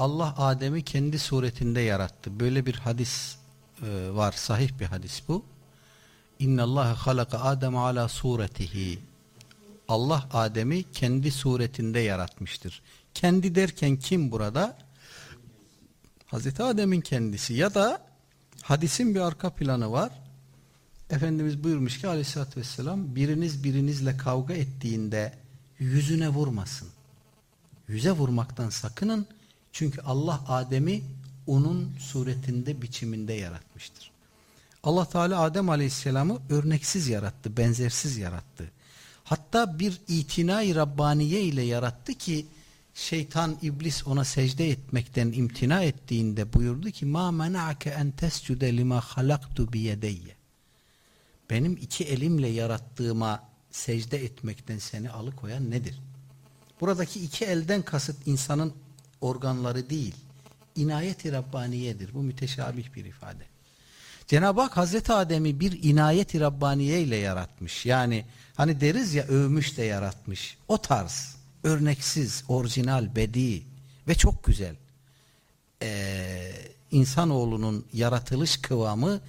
Allah Adem'i kendi suretinde yarattı. Böyle bir hadis e, var. Sahih bir hadis bu. İnna Allah halaka Adem ala suretihi. Allah Adem'i kendi suretinde yaratmıştır. Kendi derken kim burada? Hazreti Adem'in kendisi ya da hadisin bir arka planı var. Efendimiz buyurmuş ki aleyhissalatü vesselam biriniz birinizle kavga ettiğinde yüzüne vurmasın. Yüze vurmaktan sakının. Çünkü Allah Adem'i onun suretinde biçiminde yaratmıştır. Allah Teala Adem Aleyhisselam'ı örneksiz yarattı, benzersiz yarattı. Hatta bir itinay Rabbaniye ile yarattı ki şeytan iblis ona secde etmekten imtina ettiğinde buyurdu ki ma mena'ke en tescude lima halaktu biyedeyye benim iki elimle yarattığıma secde etmekten seni alıkoyan nedir? Buradaki iki elden kasıt insanın organları değil, inayet-i Rabbaniyedir. Bu müteşabih bir ifade. Cenab-ı Hak Hazreti Adem'i bir inayet-i Rabbaniye ile yaratmış. Yani hani deriz ya övmüş de yaratmış. O tarz, örneksiz, orijinal, bedi ve çok güzel. Ee, insanoğlunun yaratılış kıvamı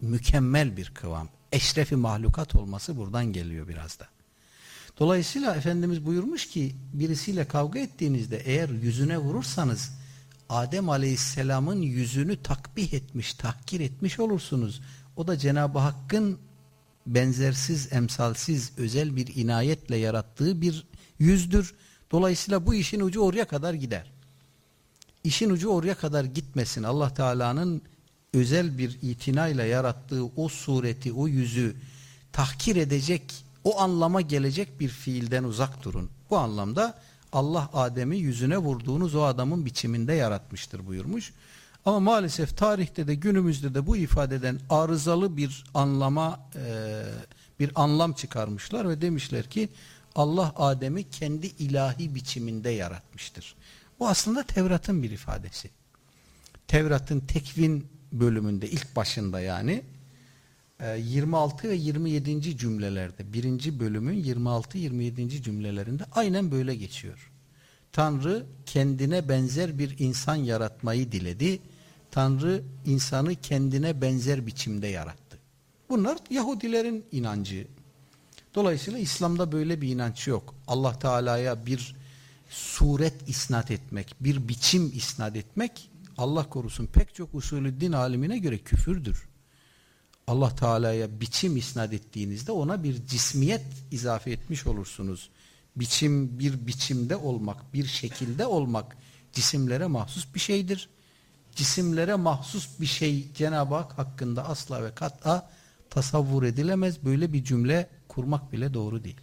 mükemmel bir kıvam eşrefi mahlukat olması buradan geliyor biraz da. Dolayısıyla Efendimiz buyurmuş ki birisiyle kavga ettiğinizde eğer yüzüne vurursanız Adem Aleyhisselam'ın yüzünü takbih etmiş, tahkir etmiş olursunuz. O da Cenab-ı Hakk'ın benzersiz, emsalsiz, özel bir inayetle yarattığı bir yüzdür. Dolayısıyla bu işin ucu oraya kadar gider. İşin ucu oraya kadar gitmesin. Allah Teala'nın özel bir itinayla yarattığı o sureti, o yüzü tahkir edecek, o anlama gelecek bir fiilden uzak durun. Bu anlamda Allah Adem'i yüzüne vurduğunuz o adamın biçiminde yaratmıştır buyurmuş. Ama maalesef tarihte de günümüzde de bu ifadeden arızalı bir anlama, e, bir anlam çıkarmışlar ve demişler ki Allah Adem'i kendi ilahi biçiminde yaratmıştır. Bu aslında Tevrat'ın bir ifadesi. Tevrat'ın tekvin bölümünde ilk başında yani 26 e, ve 27. cümlelerde birinci bölümün 26-27. cümlelerinde aynen böyle geçiyor. Tanrı kendine benzer bir insan yaratmayı diledi. Tanrı insanı kendine benzer biçimde yarattı. Bunlar Yahudilerin inancı. Dolayısıyla İslam'da böyle bir inanç yok. Allah Teala'ya bir suret isnat etmek, bir biçim isnat etmek Allah korusun pek çok usulü din alimine göre küfürdür. Allah Teala'ya biçim isnat ettiğinizde ona bir cismiyet izafe etmiş olursunuz. Biçim bir biçimde olmak, bir şekilde olmak cisimlere mahsus bir şeydir. Cisimlere mahsus bir şey Cenab-ı Hak hakkında asla ve kat'a tasavvur edilemez. Böyle bir cümle kurmak bile doğru değil.